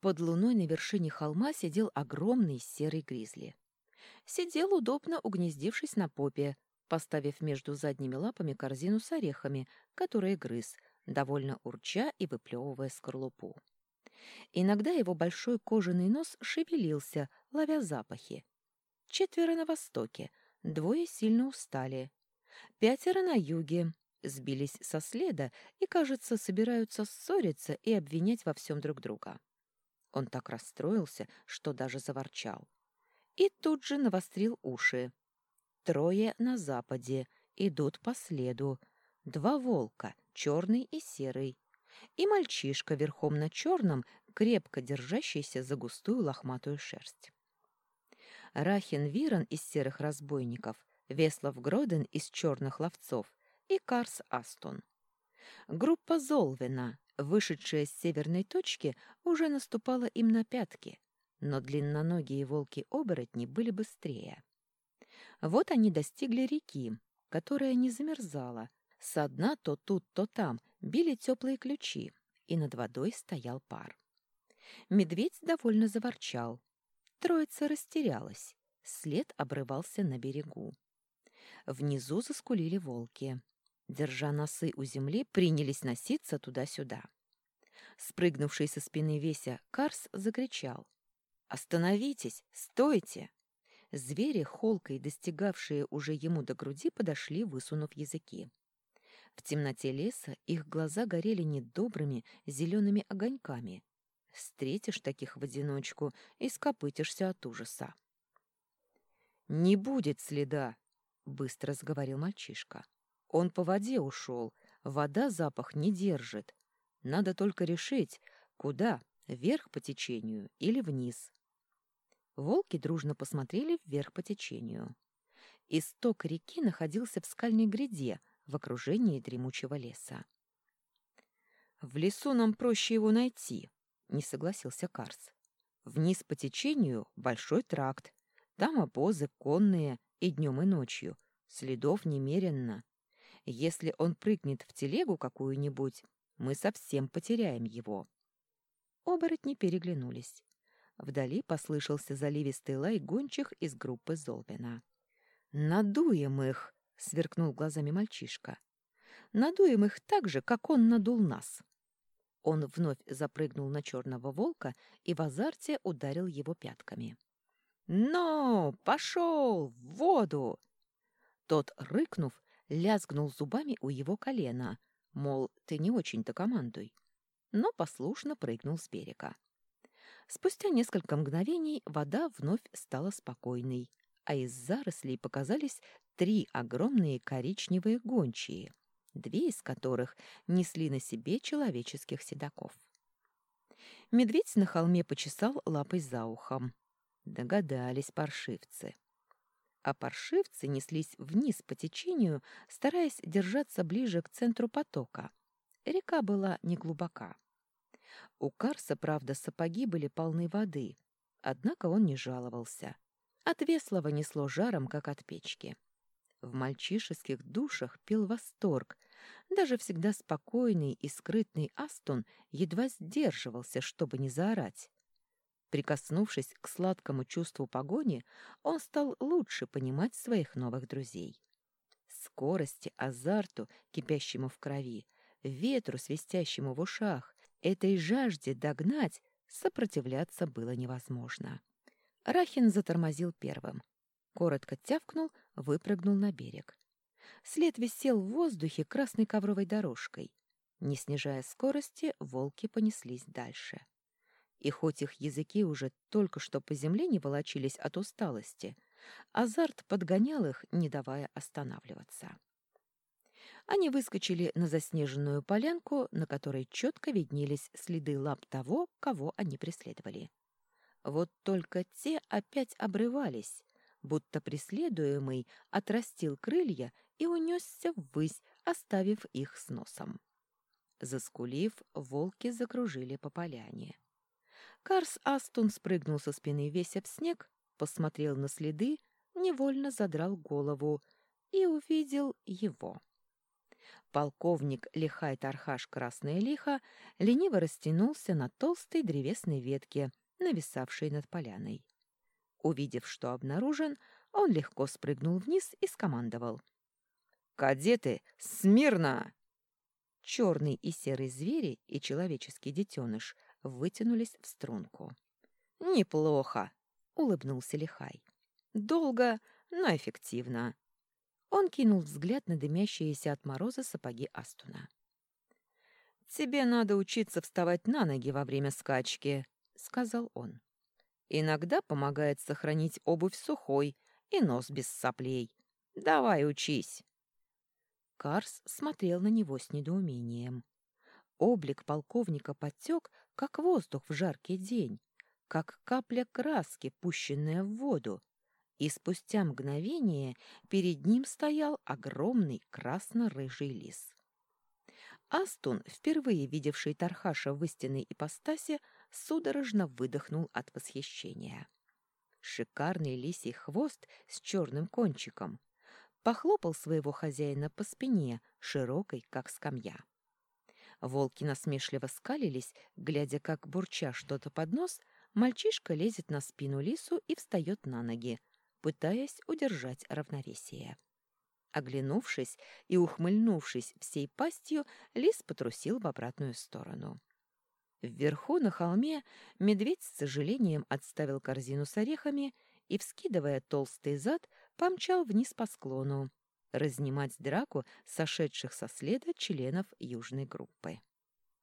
Под луной на вершине холма сидел огромный серый гризли. Сидел удобно, угнездившись на попе, поставив между задними лапами корзину с орехами, которые грыз, довольно урча и выплевывая скорлупу. Иногда его большой кожаный нос шевелился, ловя запахи. Четверо на востоке, двое сильно устали. Пятеро на юге, сбились со следа и, кажется, собираются ссориться и обвинять во всем друг друга. Он так расстроился, что даже заворчал. И тут же навострил уши. Трое на западе, идут по следу. Два волка, черный и серый. И мальчишка верхом на черном, крепко держащийся за густую лохматую шерсть. Рахин Вирон из серых разбойников, Веслов Гроден из черных ловцов и Карс Астон. Группа Золвина, вышедшая с северной точки, уже наступала им на пятки, но длинноногие волки-оборотни были быстрее. Вот они достигли реки, которая не замерзала. Со дна то тут, то там били теплые ключи, и над водой стоял пар. Медведь довольно заворчал. Троица растерялась. След обрывался на берегу. Внизу заскулили волки. Держа носы у земли, принялись носиться туда-сюда. Спрыгнувший со спины Веся, Карс закричал. «Остановитесь! Стойте!» Звери, холкой достигавшие уже ему до груди, подошли, высунув языки. В темноте леса их глаза горели недобрыми зелеными огоньками. Встретишь таких в одиночку и скопытишься от ужаса. «Не будет следа!» — быстро сговорил мальчишка. «Он по воде ушел, вода запах не держит. Надо только решить, куда, вверх по течению или вниз». Волки дружно посмотрели вверх по течению. Исток реки находился в скальной гряде в окружении дремучего леса. «В лесу нам проще его найти», — не согласился Карс. «Вниз по течению большой тракт. Там обозы конные и днем, и ночью. Следов немеренно. Если он прыгнет в телегу какую-нибудь, мы совсем потеряем его». Оборотни переглянулись. Вдали послышался заливистый лай гончих из группы Золвина. «Надуем их!» — сверкнул глазами мальчишка. «Надуем их так же, как он надул нас!» Он вновь запрыгнул на черного волка и в азарте ударил его пятками. «Но! Пошел! В воду!» Тот, рыкнув, лязгнул зубами у его колена, мол, ты не очень-то командуй, но послушно прыгнул с берега. Спустя несколько мгновений вода вновь стала спокойной, а из зарослей показались три огромные коричневые гончие, две из которых несли на себе человеческих седаков. Медведь на холме почесал лапой за ухом. Догадались паршивцы. А паршивцы неслись вниз по течению, стараясь держаться ближе к центру потока. Река была неглубока. У Карса, правда, сапоги были полны воды, однако он не жаловался. От Веслова несло жаром, как от печки. В мальчишеских душах пил восторг. Даже всегда спокойный и скрытный Астон едва сдерживался, чтобы не заорать. Прикоснувшись к сладкому чувству погони, он стал лучше понимать своих новых друзей. Скорости, азарту, кипящему в крови, ветру, свистящему в ушах, Этой жажде догнать сопротивляться было невозможно. Рахин затормозил первым. Коротко тявкнул, выпрыгнул на берег. След висел в воздухе красной ковровой дорожкой. Не снижая скорости, волки понеслись дальше. И хоть их языки уже только что по земле не волочились от усталости, азарт подгонял их, не давая останавливаться. Они выскочили на заснеженную полянку, на которой четко виднелись следы лап того, кого они преследовали. Вот только те опять обрывались, будто преследуемый отрастил крылья и унесся ввысь, оставив их с носом. Заскулив, волки закружили по поляне. Карс Астон спрыгнул со спины, веся в снег, посмотрел на следы, невольно задрал голову и увидел его. Полковник Лихай-Тархаш Красное Лихо лениво растянулся на толстой древесной ветке, нависавшей над поляной. Увидев, что обнаружен, он легко спрыгнул вниз и скомандовал. «Кадеты, смирно!» Черный и серый звери и человеческий детеныш вытянулись в струнку. «Неплохо!» — улыбнулся Лихай. «Долго, но эффективно». Он кинул взгляд на дымящиеся от мороза сапоги Астуна. «Тебе надо учиться вставать на ноги во время скачки», — сказал он. «Иногда помогает сохранить обувь сухой и нос без соплей. Давай учись». Карс смотрел на него с недоумением. Облик полковника потек, как воздух в жаркий день, как капля краски, пущенная в воду, и спустя мгновение перед ним стоял огромный красно-рыжий лис. Астун, впервые видевший Тархаша в истинной ипостаси, судорожно выдохнул от восхищения. Шикарный лисий хвост с черным кончиком похлопал своего хозяина по спине, широкой, как скамья. Волки насмешливо скалились, глядя, как, бурча что-то под нос, мальчишка лезет на спину лису и встает на ноги, пытаясь удержать равновесие. Оглянувшись и ухмыльнувшись всей пастью, лис потрусил в обратную сторону. Вверху на холме медведь с сожалением отставил корзину с орехами и, вскидывая толстый зад, помчал вниз по склону, разнимать драку сошедших со следа членов южной группы.